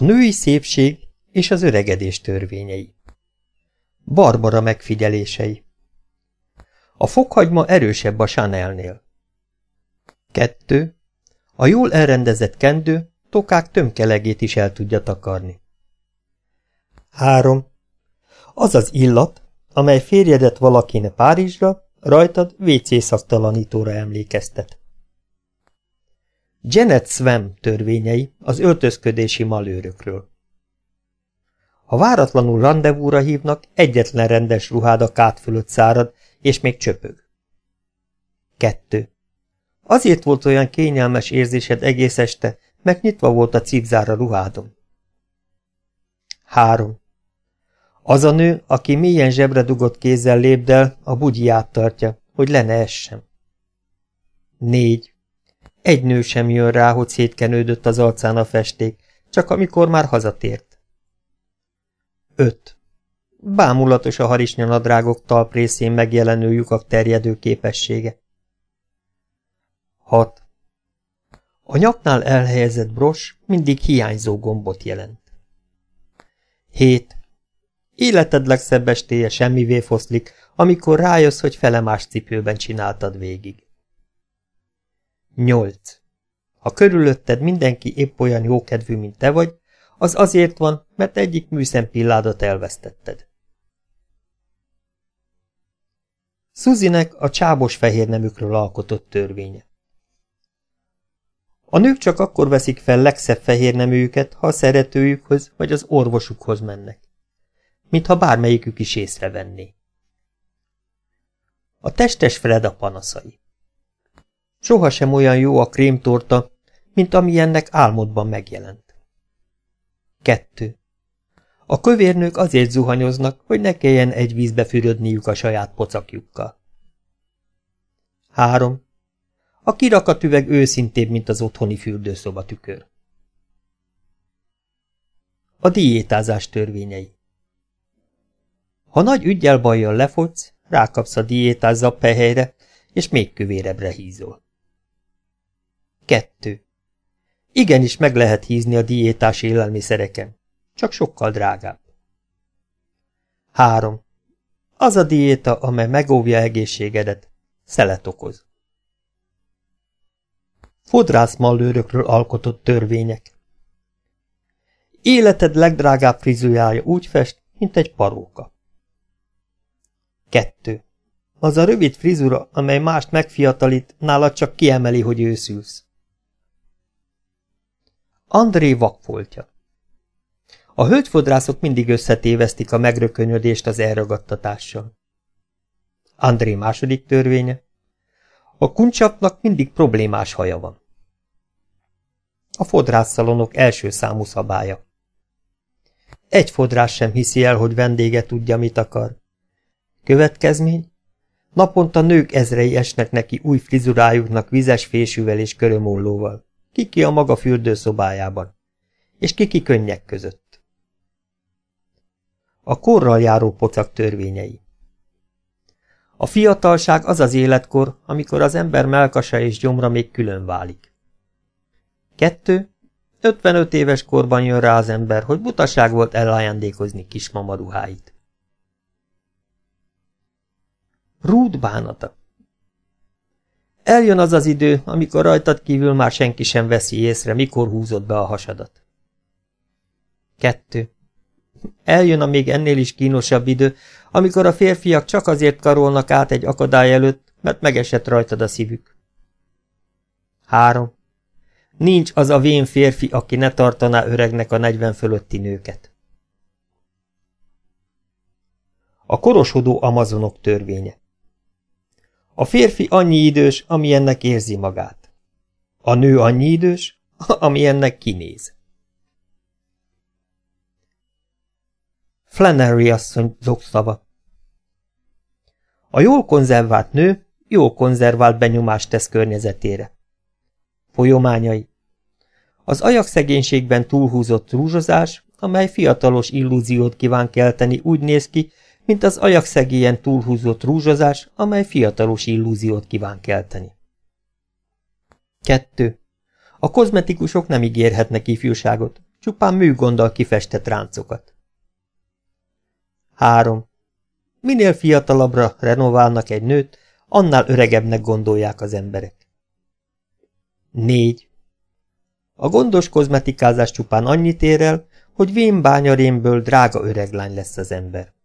A női szépség és az öregedés törvényei. Barbara megfigyelései. A fokhagyma erősebb a Chanelnél. 2. A jól elrendezett kendő tokák tömkelegét is el tudja takarni. 3. Az az illat, amely férjedet valakinek Párizsra, rajtad WC szaktalanítóra emlékeztet. Janet Swam törvényei az öltözködési malőrökről. Ha váratlanul rendezvúra hívnak, egyetlen rendes ruhád a kát fölött szárad, és még csöpög. 2. Azért volt olyan kényelmes érzésed egész este, mert nyitva volt a cipzár a ruhádon. 3. Az a nő, aki mélyen zsebre dugott kézzel lépdel, a bugyját tartja, hogy le ne essen. 4. Egy nő sem jön rá, hogy szétkenődött az arcán a festék, csak amikor már hazatért. 5. Bámulatos a harisnyanadrágok talprészén megjelenő lyukak terjedő képessége. 6. A nyaknál elhelyezett bros mindig hiányzó gombot jelent. 7. Életed legszebb estéje semmivé foszlik, amikor rájössz, hogy felemás cipőben csináltad végig. 8. Ha körülötted mindenki épp olyan jókedvű, mint te vagy, az azért van, mert egyik műszempilládat elvesztetted. Szuzinek a csábos fehér nemükről alkotott törvénye. A nők csak akkor veszik fel legszebb fehér neműjüket, ha a szeretőjükhöz vagy az orvosukhoz mennek. Mintha bármelyikük is észrevenné. A testes Freda panaszai. Sohasem olyan jó a krémtorta, mint amilyennek álmodban megjelent. 2. A kövérnők azért zuhanyoznak, hogy ne kelljen egy vízbe fürödniük a saját pocakjukkal. 3. A kirakatüveg őszintébb, mint az otthoni fürdőszoba tükör. A diétázás törvényei Ha nagy ügyel bajjal lefogysz, rákapsz a diétás zappehelyre, és még kövérebbre hízol. 2. Igenis meg lehet hízni a diétás élelmiszereken, csak sokkal drágább. 3. Az a diéta, amely megóvja egészségedet, szelet okoz. Fodrászmallőrökről alkotott törvények. Életed legdrágább frizurája úgy fest, mint egy paróka. 2. Az a rövid frizura, amely mást megfiatalít, nálad csak kiemeli, hogy őszülsz. André vakfoltja A hölgyfodrászok mindig összetévesztik a megrökönyödést az elragadtatással. André második törvénye A kuncsapnak mindig problémás haja van. A fodrászszalonok első számú szabálya. Egy fodrász sem hiszi el, hogy vendége tudja, mit akar. Következmény? Naponta nők ezrei esnek neki új frizurájuknak vizes fésűvel és körömollóval kiki a maga fürdőszobájában, és kiki könnyek között. A korral járó pocak törvényei A fiatalság az az életkor, amikor az ember melkasa és gyomra még külön válik. Kettő, 55 éves korban jön rá az ember, hogy butaság volt elajándékozni kismama ruháit. Rúd bánata Eljön az az idő, amikor rajtad kívül már senki sem veszi észre, mikor húzod be a hasadat. Kettő. Eljön a még ennél is kínosabb idő, amikor a férfiak csak azért karolnak át egy akadály előtt, mert megesett rajtad a szívük. Három. Nincs az a vén férfi, aki ne tartaná öregnek a negyven fölötti nőket. A korosodó amazonok törvénye a férfi annyi idős, amilyennek érzi magát. A nő annyi idős, amilyennek kinéz. Flannery asszony zokszava A jól konzervált nő jó konzervált benyomást tesz környezetére. Folyományai Az ajakszegénységben túlhúzott rúzsozás, amely fiatalos illúziót kíván kelteni, úgy néz ki, mint az ajakszegélyen túlhúzott rúzsozás, amely fiatalos illúziót kíván kelteni. 2. A kozmetikusok nem ígérhetnek ifjúságot, csupán műgonddal kifestett ráncokat. 3. Minél fiatalabbra renoválnak egy nőt, annál öregebbnek gondolják az emberek. 4. A gondos kozmetikázás csupán annyit ér el, hogy vén bányarémből drága öreglány lesz az ember.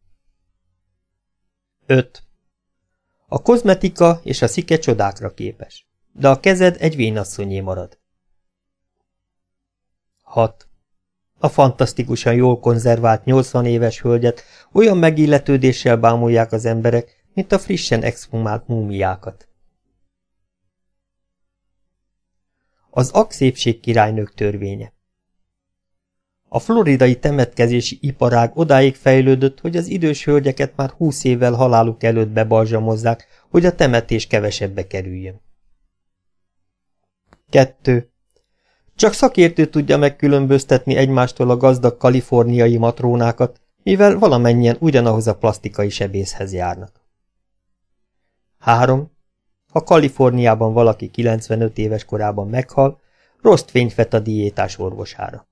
5. A kozmetika és a szike csodákra képes, de a kezed egy vénasszonyé marad. 6. A fantasztikusan jól konzervált 80 éves hölgyet olyan megilletődéssel bámulják az emberek, mint a frissen exhumált múmiákat. Az akszépség királynők törvénye A floridai temetkezési iparág odáig fejlődött, hogy az idős hölgyeket már húsz évvel haláluk előtt bebalzsamozzák, hogy a temetés kevesebbe kerüljön. 2. Csak szakértő tudja megkülönböztetni egymástól a gazdag kaliforniai matrónákat, mivel valamennyien ugyanahoz a plastikai sebészhez járnak. 3. Ha Kaliforniában valaki 95 éves korában meghal, rossz fényt a diétás orvosára.